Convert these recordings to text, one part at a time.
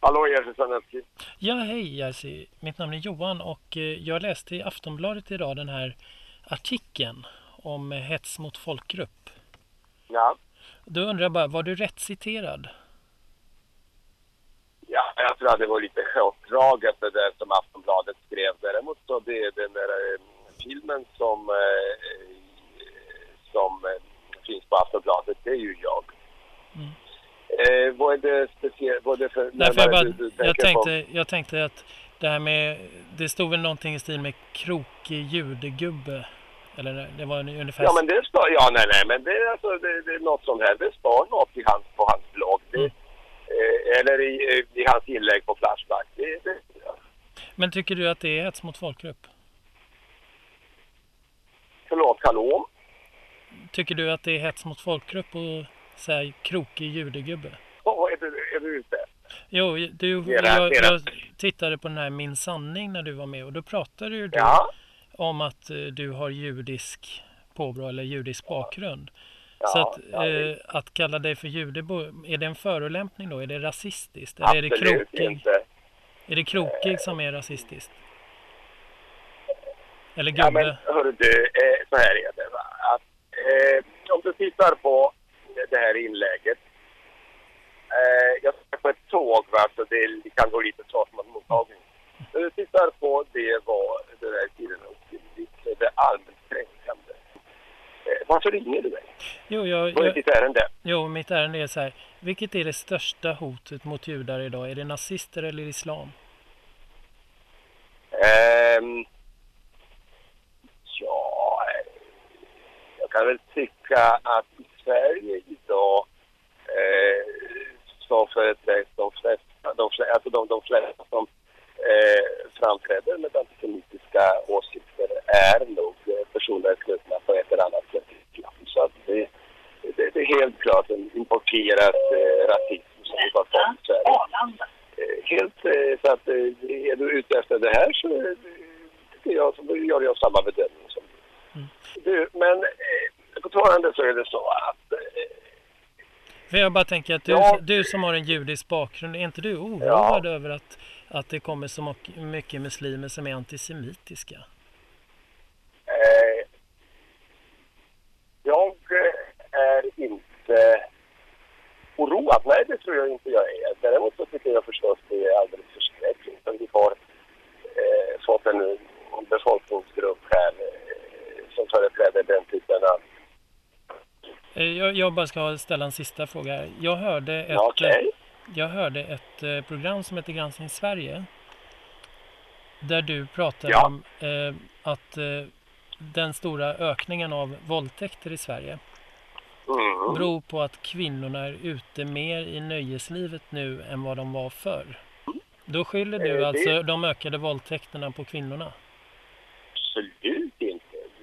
Hallå Jerzy Sarnecki. Ja, hej Jerzy. Mitt namn är Johan och eh, jag läste i Aftonbladet idag den här artikeln om hets mot folkgrupp. Ja. Då undrar jag bara, var du rätt citerad? ja, jag tror att det var lite hårdraget det där som Aftonbladet skrev. Däremot så det är den där eh, filmen som, eh, som finns på Aftonbladet, det är ju jag. Mm. Eh, vad är det speciellt? Vad är det för... Därför jag, bara, du, jag, tänker på? tänkte, jag tänkte att det här med, det stod väl någonting i stil med krokig judegubbe. Eller det var ungefär... Ja men det står, ja nej nej men det är alltså det, det är något sånt här. Det står något i hans, på hans blogg. Det, Mm. eh, eller i, eh, i hans inlägg på Flashback. Det, det, ja. Men tycker du att det är hets mot folkgrupp? Förlåt, hallå? Tycker du att det är hets mot folkgrupp och säga krokig judegubbe? Vad är du, är du ute Jo, du, Det det- jag, jag tittade på den här Min sanning när du var med och då pratade ju du Ja, om att eh, du har judisk påbrå eller judisk bakgrund. ja, Så att, ja, det- eh, att kalla dig för judebo, är det en förolämpning då? Är det rasistiskt? Eller är det absolut krokig? inte. Är det krokig som är rasistiskt? Eller Ja, men gubbe? hörru du, eh, så här är det. Va? Att, eh, om du tittar på det här inlägget. Eh, jag ska på ett tåg, va? så det, det kan gå lite som en mottagning. När du tittar på det var det där tiden är det allmänt kränkande. Eh, varför ringer du mig? Jo, jag, Vad är jag, ditt ärende? jo, mitt ärende är så här. Vilket är det största hotet mot judar idag? Är det nazister eller islam? Ehm, ja, eh, jag kan väl tycka att Sverige idag eh, så företräds de flesta, de flesta, alltså de, de flesta som eh, framträder med antisemitiska åsikter är nog personer knutna på ett eller annat sätt. Så att det, det, det är helt klart en importerad eh, rasism som vi har fått i Sverige. Eh, helt eh, så att eh, är du ute efter det här så tycker jag så gör jag samma bedömning som Mm. du. Men fortfarande så är det så För jag bara tänker att du, Ja. du som har en judisk bakgrund, är inte du oroad över att, att det kommer så mycket- mycket muslimer som är antisemitiska? eh, jag eh, är inte oroad. Nej, det tror jag inte jag är. Däremot så tycker jag förstås det är alldeles förskräckligt att vi har eh, fått en befolkningsgrupp här eh, som företräder den typen av... Eh, Jag, jag bara ska ställa en sista fråga här. Jag hörde ett, Ja, Okej. jag hörde ett eh, program som heter Granskning Sverige. Där du pratade Ja. om eh, att eh, den stora ökningen av våldtäkter i Sverige Mm. beror på att kvinnorna är ute mer i nöjeslivet nu än vad de var förr. Då skyller Eh, du alltså de ökade våldtäkterna på kvinnorna? Absolut.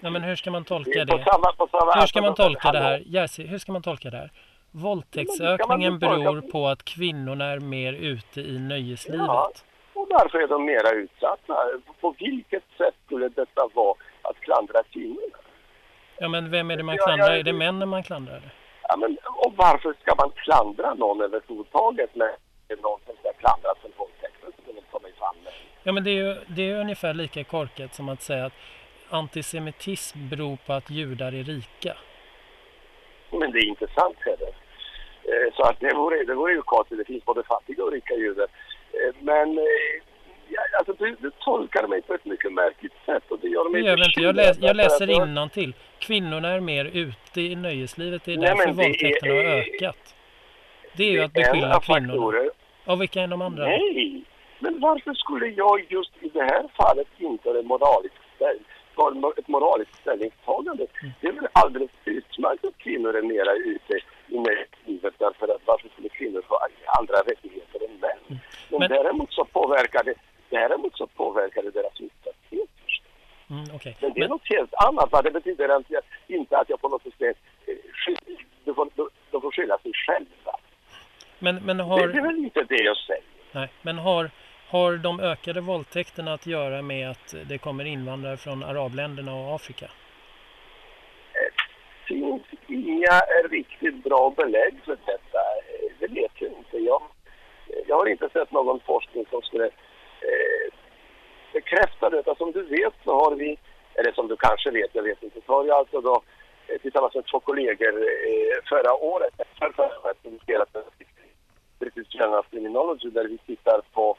Ja, men hur ska man tolka Det på samma, på samma, Hur ska man alltså, tolka det här? Jerzy, hur ska man tolka det här? Våldtäktsökningen beror på att kvinnorna är mer ute i nöjeslivet. Ja. Och därför är de mera utsatta. På vilket sätt skulle detta vara att klandra kvinnorna? Ja, men vem är det man Ja, klandrar? jag- Är det männen man klandrar? Ja, men, och varför ska man klandra någon överhuvudtaget när det är någon som ska klandras för våldtäkten? Kommer med. Ja, men det är ju det är ungefär lika korkat som att säga att antisemitism beror på att judar är rika. Men det är inte sant heller. Eh, Så att det vore, det vore ju konstigt. Det finns både fattiga och rika judar. Eh, Men eh, alltså, du, du tolkar mig på ett mycket märkligt sätt och det gör Det mig gör väl inte. Jag, läs, jag läser innantill. Kvinnorna är mer ute i nöjeslivet. Det är Nej, därför det våldtäkterna har ökat. Det är ju att det beskylla av faktorer Och vilka är de andra? Nej, men varför skulle jag just i det här fallet införa en moralisk för ett moraliskt ställningstagande? Mm. Det är väl alldeles utmärkt att kvinnor är mera ute i livet därför att varför skulle kvinnor få andra rättigheter än män? Men, Mm. Men- däremot så påverkar det däremot så påverkar det deras utsatthet. Mm, okej. Men det är Men, något helt annat. Va? Det betyder att jag, inte att jag på något sätt eh, skyll, de, får, de, får skylla sig själva. men, men, Det, det har, är väl inte det jag säger. nej, men har, har de ökade våldtäkterna att göra med att det kommer invandrare från arabländerna och Afrika? Det finns inga riktigt bra belägg för detta. Eh, det vet jag inte. Jag, Jag har inte sett någon forskning som skulle eh, bekräfta detta. Som du vet så har vi, eller som du kanske vet, jag vet inte, så har jag alltså då eh, tillsammans med två kollegor eh, förra året, för förra året, publicerat en British Journal of Criminology där vi tittar på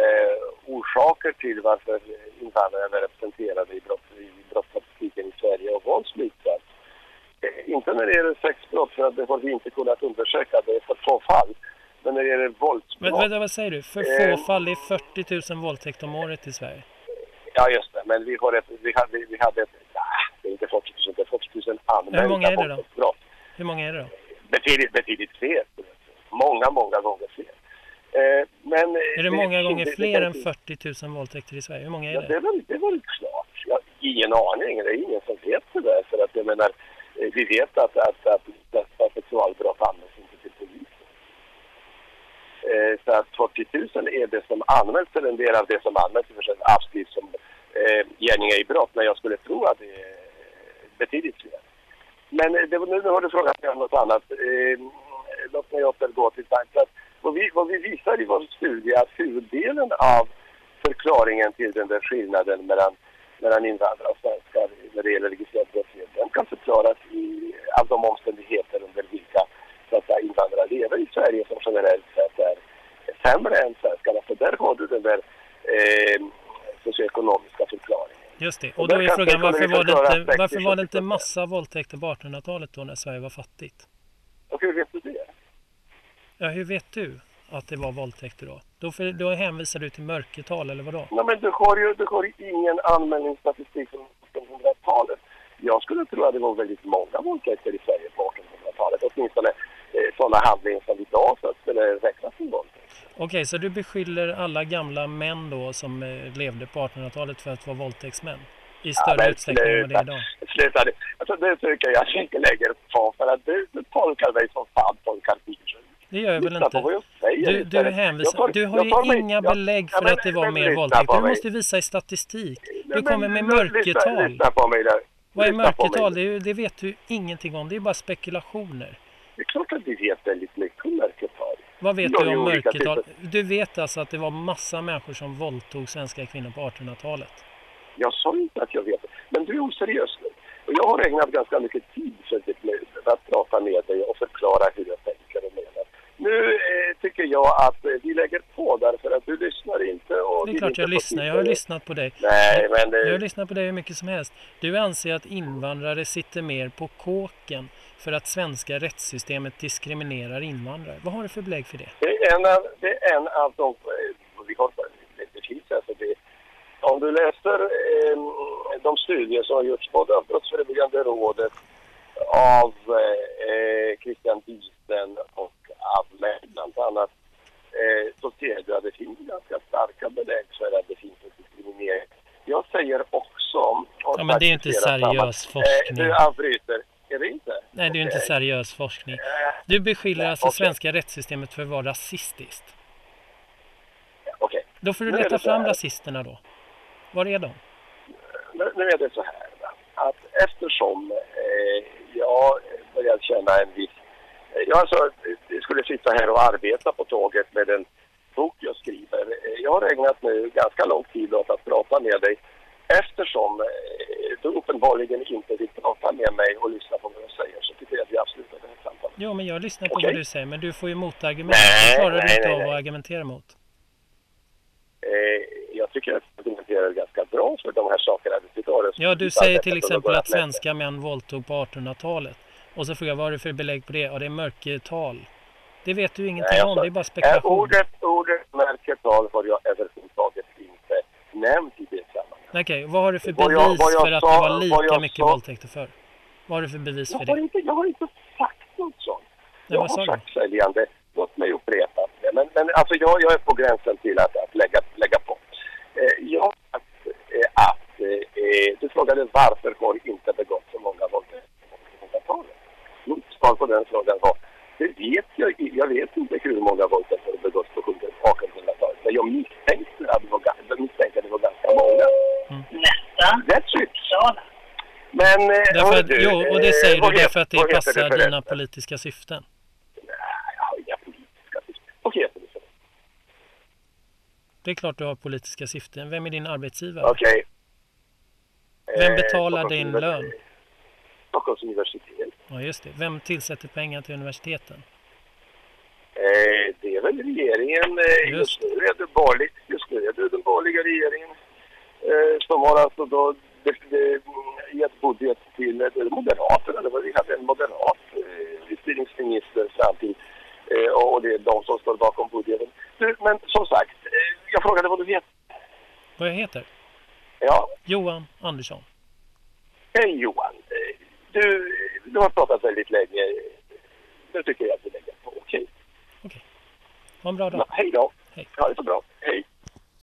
eh, orsaker till varför invandrare är representerade i, brott, i brottsstatistiken i Sverige och våldsmissbruk. Eh, inte när det gäller sexbrott, för att det har vi inte kunnat undersöka, det är för få fall. Men när det gäller våldsbrott... Men, vänta, vad säger du? För få Eh, fall, det är 40 000 våldtäkter om året i Sverige. Ja, just det. Men vi, har ett, vi hade, vi hade ett... Nej, det är inte 40 000, det är 40 000 anmälda Hur många är det då? Hur många är det då? Betydligt, betydligt fler. Många, många gånger fler. Eh, men, Är det många gånger det- fler det- än 40 000 våldtäkter i Sverige? Hur många är Ja, det det? det är väl klart. Jag har ingen aning. Det är ingen som vet det där. För att jag menar, eh, vi vet att, att, att dessa sexualbrott anmäls inte till polisen. Eh, så att 40 000 är det som anmäls, eller en del av det som anmäls i och för sig avskrivs som eh, gärningar i brott. Men jag skulle tro att det är betydligt fler. Men eh, det, var- nu, nu har du frågat mig om något annat. Eh, låt mig återgå till tanken. Vad vi, vad vi visar i vår studie är att huvuddelen av förklaringen till den där skillnaden mellan, mellan invandrare och svenskar när det gäller registrerad brottslighet, den kan förklaras i, av de omständigheter under vilka så att säga, invandrare lever i Sverige som generellt sett är sämre än svenskarna. Så där har du den där eh, socioekonomiska förklaringen. Just det. Och då är frågan varför var, det inte, varför var det inte 60-70%. massa våldtäkter på 1800-talet då när Sverige var fattigt? Och hur vet du det? Ja, hur vet du att det var våldtäkter då? Då, för, då hänvisar du till mörkertal eller vadå? Nej, men du har ju, du har ju ingen anmälningsstatistik från 1800-talet. Jag skulle tro att det var väldigt många våldtäkter i Sverige på 1800-talet. Åtminstone eh, sådana handlingar som idag så att skulle räknas som våldtäkt. Okej, så du beskyller alla gamla män då som eh, levde på 1800-talet för att vara våldtäktsmän? I större men utsträckning än vad det är idag? Sluta. det- Alltså, det tycker jag att jag inte lägger på för att du, du tolkar mig som fan tolkar Bibeln. Det gör jag väl vad inte? jag säger Du, du, hänvisar, Jag tar- du har ju mig- inga jag- belägg Ja, för men- att det var men mer våldtäkter. på Du måste visa i statistik. Du men kommer med mörkertal. lyssna på mig där. Vad är mörkertal? Det, det vet du ingenting om. Det är bara spekulationer. Det är klart att vi vet väldigt mycket om mörkertal. Vad vet Ja, du om mörkertal? Du vet alltså att det var massa människor som våldtog svenska kvinnor på 1800-talet? Jag sa inte att jag vet det. Men du är oseriös nu. Och jag har ägnat ganska mycket tid för att prata med dig och förklara hur jag tänker och menar. Nu eh, tycker jag att eh, vi lägger på därför att du lyssnar inte. Och Det är klart jag lyssnar. Jag har lyssnat på dig. Nej, men det... Jag har lyssnat på dig hur mycket som helst. Du anser att invandrare sitter mer på kåken för att svenska rättssystemet diskriminerar invandrare. Vad har du för belägg för det? Det är en av, det är en av de... eh, Vi har, det, finns alltså det, om du läser eh, de studier som har gjorts både av Brottsförebyggande rådet, av eh, Christian Bisten och mig bland annat, eh, så ser du att det finns ganska starka belägg för att det finns en diskriminering. Jag säger också... Ja, men det är inte seriös samman- forskning. Eh, du avbryter. Är det inte? Nej, det är ju inte seriös forskning. Eh, Du beskyller alltså okej. svenska rättssystemet för att vara rasistiskt. Okej. Då får du Nu leta fram rasisterna då. Var är de? Nu, nu är det så här att eftersom eh, jag börjar känna en viss... Jag alltså, skulle sitta här och arbeta på tåget med en bok jag skriver. Jag har ägnat nu ganska lång tid åt att prata med dig eftersom eh, du uppenbarligen inte vill prata med mig och lyssna på vad jag säger så tycker jag att vi avslutar det här samtalet. Jo, men jag lyssnar på Okej. vad du säger, men du får ju motargument. Nej, klarar du nej, inte nej, av nej. att argumentera mot. Eh, jag tycker att du argumenterar ganska bra för de här sakerna. Du Ja, du säger till exempel att svenska män våldtog på 1800-talet. Och så frågar jag vad är det för belägg på det? Ja, det är mörkertal. Det vet du ingenting Nej, om, det är bara Eh, spekulation. ordet, ordet märketal har jag överhuvudtaget inte nämnt i det sammanhanget. Okej, vad har du för Vad bevis jag- vad jag för att sa- det var lika mycket sa- våldtäkter för? Vad har du för bevis för Jag det? inte, jag har inte sagt något sånt. Nej, jag har sagt följande. Låt mig upprepa det. Men, men alltså jag, jag är på gränsen till att, att lägga, lägga på. Eh, jag har sagt eh, att eh, du frågade varför har inte begått så många våldtäkter på 1800-talet. Mitt svar på den frågan var det vet jag, i- jag vet inte hur många våldtäkter har begåtts på 1800-talet. Men jag misstänkte att det var, ga- jag misstänkte att det var ganska många. Nästa. That's it. Men... eh, Därför att, du, jo, och det eh, säger vad du därför att det passar förresten? dina politiska syften. Nej, jag har inga politiska syften. Vad heter det? för? Det är klart du har politiska syften. Vem är din arbetsgivare? Okej. Vem Eh, betalar Stockholms din lön? Stockholms universitet. Ja, just det. Vem tillsätter pengar till universiteten? Eh, det är väl regeringen. Eh, Just just nu är det. Just nu är det den borgerliga regeringen eh, som har alltså då det, det, gett budget till eh, Moderaterna. Det var, vi hade en moderat eh, utbildningsminister fram till och det är de som står bakom budgeten. Du, men som sagt, jag frågade vad du heter. Vad jag heter? Ja, Johan Andersson. hej Johan. Du, du har pratat väldigt länge. Nu tycker jag att vi lägger på. Okej. Ha en bra dag. Ja, hej då. Hej. Ha det så bra. Hej.